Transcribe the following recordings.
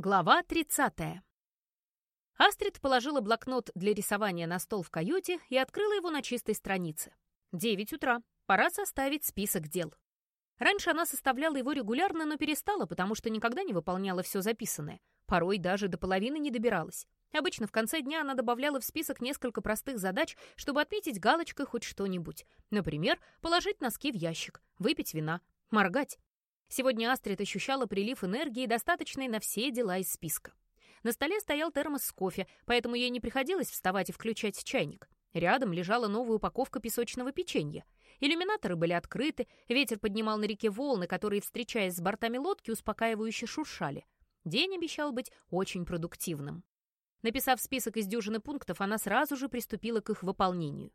Глава 30. Астрид положила блокнот для рисования на стол в каюте и открыла его на чистой странице. Девять утра. Пора составить список дел. Раньше она составляла его регулярно, но перестала, потому что никогда не выполняла все записанное. Порой даже до половины не добиралась. Обычно в конце дня она добавляла в список несколько простых задач, чтобы отметить галочкой хоть что-нибудь. Например, положить носки в ящик, выпить вина, моргать. Сегодня Астрид ощущала прилив энергии, достаточный на все дела из списка. На столе стоял термос с кофе, поэтому ей не приходилось вставать и включать чайник. Рядом лежала новая упаковка песочного печенья. Иллюминаторы были открыты, ветер поднимал на реке волны, которые, встречаясь с бортами лодки, успокаивающе шуршали. День обещал быть очень продуктивным. Написав список из дюжины пунктов, она сразу же приступила к их выполнению.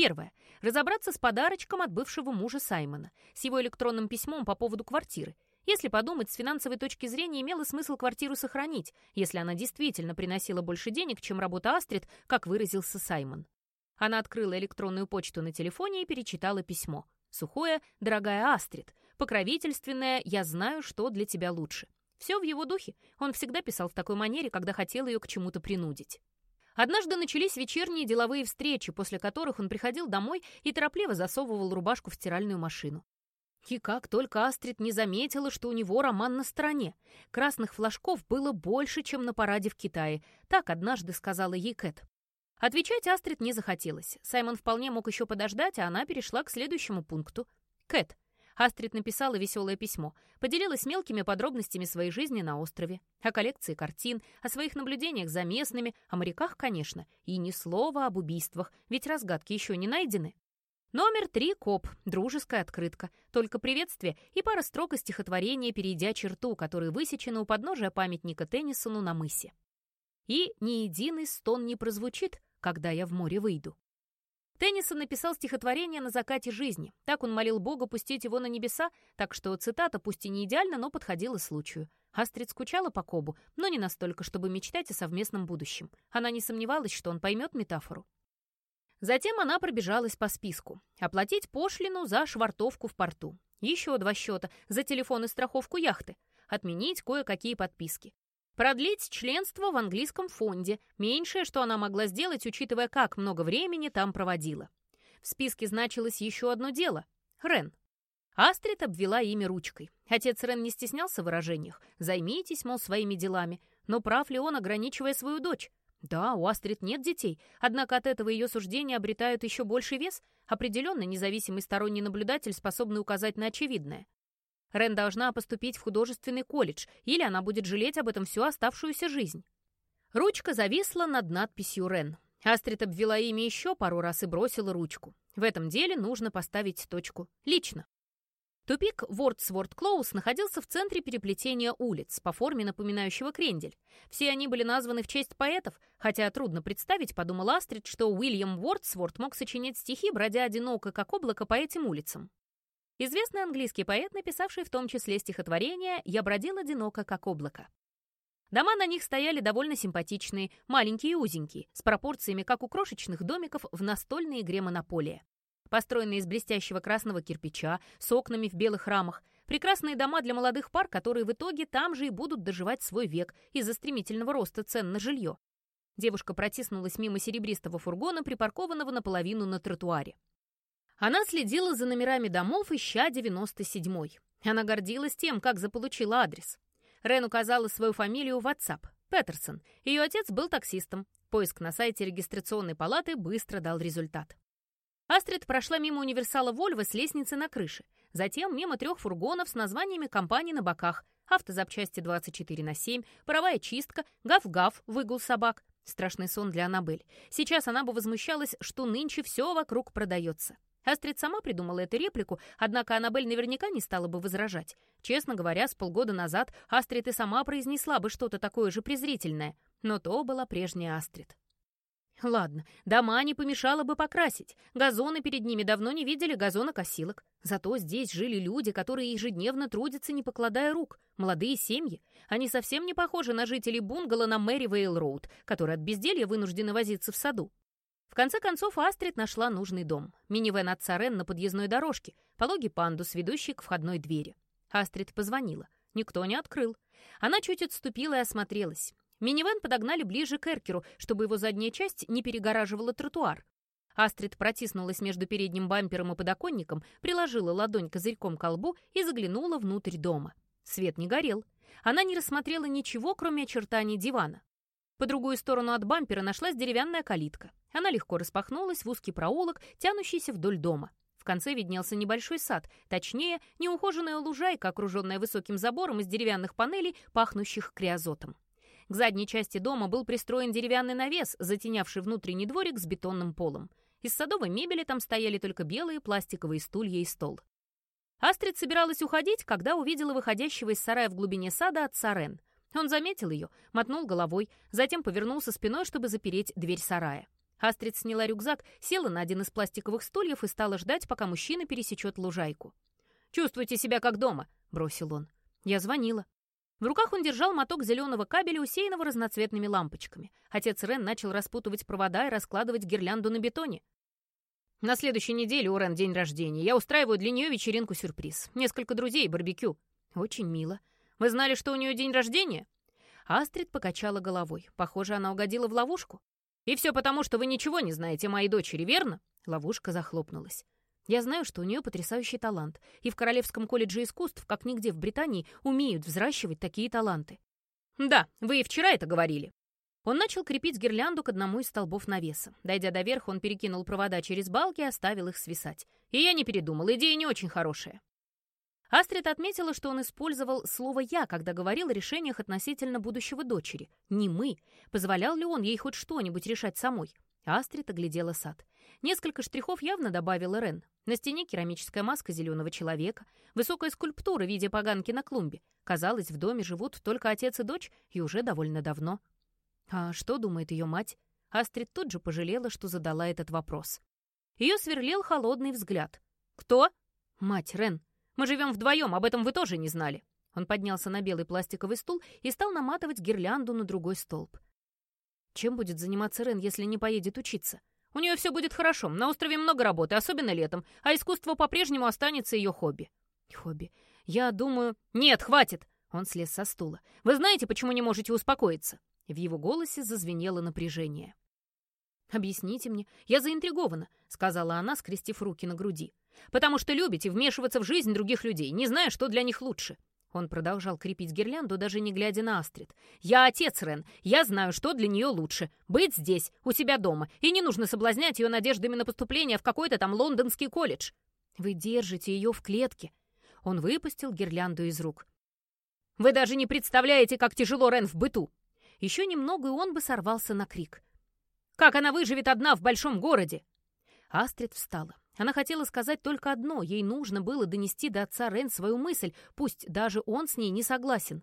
Первое. Разобраться с подарочком от бывшего мужа Саймона, с его электронным письмом по поводу квартиры. Если подумать, с финансовой точки зрения имело смысл квартиру сохранить, если она действительно приносила больше денег, чем работа Астрид, как выразился Саймон. Она открыла электронную почту на телефоне и перечитала письмо. Сухое «Дорогая Астрид», покровительственное «Я знаю, что для тебя лучше». Все в его духе. Он всегда писал в такой манере, когда хотел ее к чему-то принудить. Однажды начались вечерние деловые встречи, после которых он приходил домой и торопливо засовывал рубашку в стиральную машину. И как только Астрид не заметила, что у него роман на стороне. Красных флажков было больше, чем на параде в Китае. Так однажды сказала ей Кэт. Отвечать Астрид не захотелось. Саймон вполне мог еще подождать, а она перешла к следующему пункту. «Кэт, Астрид написала веселое письмо, поделилась мелкими подробностями своей жизни на острове, о коллекции картин, о своих наблюдениях за местными, о моряках, конечно, и ни слова об убийствах, ведь разгадки еще не найдены. Номер три — коп, дружеская открытка, только приветствие и пара строк из стихотворения, перейдя черту, которые высечены у подножия памятника Теннисону на мысе. И ни единый стон не прозвучит, когда я в море выйду. Теннисон написал стихотворение на закате жизни. Так он молил Бога пустить его на небеса, так что цитата пусть и не идеально, но подходила случаю. Астрид скучала по Кобу, но не настолько, чтобы мечтать о совместном будущем. Она не сомневалась, что он поймет метафору. Затем она пробежалась по списку. Оплатить пошлину за швартовку в порту. Еще два счета за телефон и страховку яхты. Отменить кое-какие подписки. Продлить членство в английском фонде, меньшее, что она могла сделать, учитывая, как много времени там проводила. В списке значилось еще одно дело — Рен. Астрид обвела имя ручкой. Отец Рен не стеснялся в выражениях. «Займитесь, мол, своими делами». Но прав ли он, ограничивая свою дочь? Да, у Астрид нет детей, однако от этого ее суждения обретают еще больший вес. Определенно, независимый сторонний наблюдатель способный указать на очевидное. Рен должна поступить в художественный колледж, или она будет жалеть об этом всю оставшуюся жизнь. Ручка зависла над надписью «Рен». Астрид обвела имя еще пару раз и бросила ручку. В этом деле нужно поставить точку. Лично. Тупик Вордсворд Клоус находился в центре переплетения улиц, по форме напоминающего крендель. Все они были названы в честь поэтов, хотя трудно представить, подумал Астрид, что Уильям Вордсворд мог сочинять стихи, бродя одиноко, как облако, по этим улицам. Известный английский поэт, написавший в том числе стихотворение «Я бродил одиноко, как облако». Дома на них стояли довольно симпатичные, маленькие и узенькие, с пропорциями, как у крошечных домиков в настольной игре «Монополия». Построенные из блестящего красного кирпича, с окнами в белых рамах, прекрасные дома для молодых пар, которые в итоге там же и будут доживать свой век из-за стремительного роста цен на жилье. Девушка протиснулась мимо серебристого фургона, припаркованного наполовину на тротуаре. Она следила за номерами домов, ища 97-й. Она гордилась тем, как заполучила адрес. Рен указала свою фамилию в WhatsApp. Петерсон. Ее отец был таксистом. Поиск на сайте регистрационной палаты быстро дал результат. Астрид прошла мимо универсала Вольво с лестницы на крыше. Затем мимо трех фургонов с названиями компаний на боках. Автозапчасти 24 на 7, паровая чистка, гав-гав, выгул собак. Страшный сон для Аннабель. Сейчас она бы возмущалась, что нынче все вокруг продается. Астрид сама придумала эту реплику, однако Аннабель наверняка не стала бы возражать. Честно говоря, с полгода назад Астрид и сама произнесла бы что-то такое же презрительное, но то была прежняя Астрид. Ладно, дома не помешало бы покрасить. Газоны перед ними давно не видели газонокосилок. Зато здесь жили люди, которые ежедневно трудятся, не покладая рук. Молодые семьи. Они совсем не похожи на жителей бунгало на Мэривейл-Роуд, которые от безделья вынуждены возиться в саду. В конце концов, Астрид нашла нужный дом. Минивэн отца Рен на подъездной дорожке, пологий пандус, ведущий к входной двери. Астрид позвонила. Никто не открыл. Она чуть отступила и осмотрелась. Минивэн подогнали ближе к Эркеру, чтобы его задняя часть не перегораживала тротуар. Астрид протиснулась между передним бампером и подоконником, приложила ладонь козырьком к колбу и заглянула внутрь дома. Свет не горел. Она не рассмотрела ничего, кроме очертаний дивана. По другую сторону от бампера нашлась деревянная калитка. Она легко распахнулась в узкий проулок, тянущийся вдоль дома. В конце виднелся небольшой сад, точнее, неухоженная лужайка, окруженная высоким забором из деревянных панелей, пахнущих криозотом. К задней части дома был пристроен деревянный навес, затенявший внутренний дворик с бетонным полом. Из садовой мебели там стояли только белые пластиковые стулья и стол. Астрид собиралась уходить, когда увидела выходящего из сарая в глубине сада отца Рен. Он заметил ее, мотнул головой, затем повернулся спиной, чтобы запереть дверь сарая. Астрид сняла рюкзак, села на один из пластиковых стульев и стала ждать, пока мужчина пересечет лужайку. «Чувствуйте себя как дома», — бросил он. Я звонила. В руках он держал моток зеленого кабеля, усеянного разноцветными лампочками. Отец Рен начал распутывать провода и раскладывать гирлянду на бетоне. «На следующей неделе у Рен день рождения. Я устраиваю для нее вечеринку-сюрприз. Несколько друзей барбекю. Очень мило. Вы знали, что у нее день рождения?» Астрид покачала головой. Похоже, она угодила в ловушку. «И все потому, что вы ничего не знаете о моей дочери, верно?» Ловушка захлопнулась. Я знаю, что у нее потрясающий талант, и в Королевском колледже искусств, как нигде в Британии, умеют взращивать такие таланты. Да, вы и вчера это говорили. Он начал крепить гирлянду к одному из столбов навеса. Дойдя до верха, он перекинул провода через балки и оставил их свисать. И я не передумал, идея не очень хорошая. Астрид отметила, что он использовал слово «я», когда говорил о решениях относительно будущего дочери. Не мы. Позволял ли он ей хоть что-нибудь решать самой? Астрид оглядела сад. Несколько штрихов явно добавила Рен. На стене керамическая маска зеленого человека, высокая скульптура в виде поганки на клумбе. Казалось, в доме живут только отец и дочь, и уже довольно давно. А что думает ее мать? Астрид тут же пожалела, что задала этот вопрос. Ее сверлил холодный взгляд. «Кто?» «Мать, Рен. Мы живем вдвоем, об этом вы тоже не знали». Он поднялся на белый пластиковый стул и стал наматывать гирлянду на другой столб. Чем будет заниматься Рен, если не поедет учиться? У нее все будет хорошо. На острове много работы, особенно летом, а искусство по-прежнему останется ее хобби. Хобби. Я думаю... Нет, хватит! Он слез со стула. Вы знаете, почему не можете успокоиться? В его голосе зазвенело напряжение. «Объясните мне. Я заинтригована», — сказала она, скрестив руки на груди. «Потому что любите вмешиваться в жизнь других людей, не зная, что для них лучше. Он продолжал крепить гирлянду, даже не глядя на Астрид. «Я отец, Рен. Я знаю, что для нее лучше. Быть здесь, у себя дома. И не нужно соблазнять ее надеждами на поступление в какой-то там лондонский колледж. Вы держите ее в клетке». Он выпустил гирлянду из рук. «Вы даже не представляете, как тяжело Рен в быту!» Еще немного, и он бы сорвался на крик. «Как она выживет одна в большом городе?» Астрид встала. Она хотела сказать только одно. Ей нужно было донести до отца Рен свою мысль, пусть даже он с ней не согласен.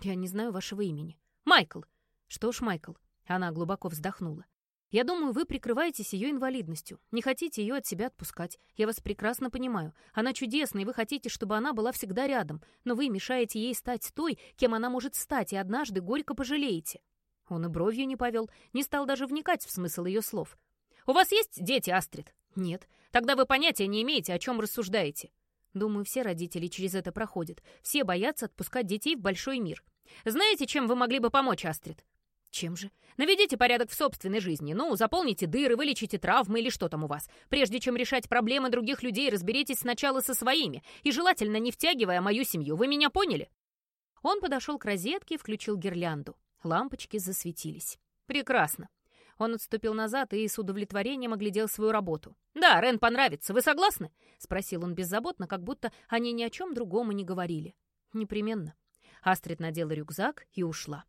«Я не знаю вашего имени». «Майкл». «Что ж, Майкл». Она глубоко вздохнула. «Я думаю, вы прикрываетесь ее инвалидностью. Не хотите ее от себя отпускать. Я вас прекрасно понимаю. Она чудесна, и вы хотите, чтобы она была всегда рядом. Но вы мешаете ей стать той, кем она может стать, и однажды горько пожалеете». Он и бровью не повел, не стал даже вникать в смысл ее слов. «У вас есть дети, Астрид?» «Нет. Тогда вы понятия не имеете, о чем рассуждаете». Думаю, все родители через это проходят. Все боятся отпускать детей в большой мир. Знаете, чем вы могли бы помочь, Астрид? Чем же? Наведите порядок в собственной жизни. Ну, заполните дыры, вылечите травмы или что там у вас. Прежде чем решать проблемы других людей, разберитесь сначала со своими. И желательно не втягивая мою семью. Вы меня поняли? Он подошел к розетке и включил гирлянду. Лампочки засветились. Прекрасно. Он отступил назад и с удовлетворением оглядел свою работу. «Да, Рен понравится. Вы согласны?» — спросил он беззаботно, как будто они ни о чем другом и не говорили. «Непременно». Астрид надела рюкзак и ушла.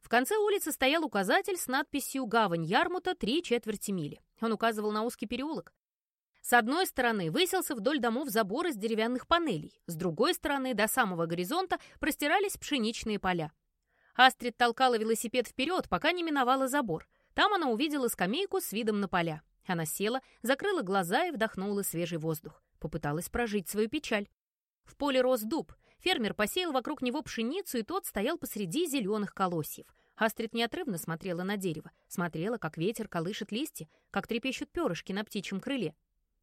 В конце улицы стоял указатель с надписью «Гавань Ярмута. Три четверти мили». Он указывал на узкий переулок. С одной стороны высился вдоль домов забор из деревянных панелей, с другой стороны до самого горизонта простирались пшеничные поля. Астрид толкала велосипед вперед, пока не миновала забор. Там она увидела скамейку с видом на поля. Она села, закрыла глаза и вдохнула свежий воздух. Попыталась прожить свою печаль. В поле рос дуб. Фермер посеял вокруг него пшеницу, и тот стоял посреди зеленых колосьев. Астрид неотрывно смотрела на дерево, смотрела, как ветер колышет листья, как трепещут перышки на птичьем крыле.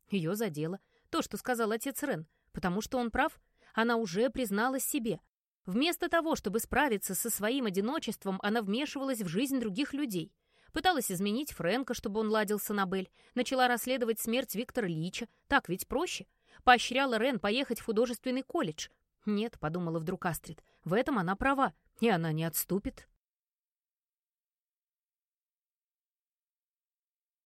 Ее задело то, что сказал отец Рен, потому что он прав. Она уже призналась себе. Вместо того, чтобы справиться со своим одиночеством, она вмешивалась в жизнь других людей. Пыталась изменить Фрэнка, чтобы он ладил с Аннабель. Начала расследовать смерть Виктора Лича. Так ведь проще. Поощряла Рен поехать в художественный колледж. «Нет», — подумала вдруг Астрид, — «в этом она права, и она не отступит».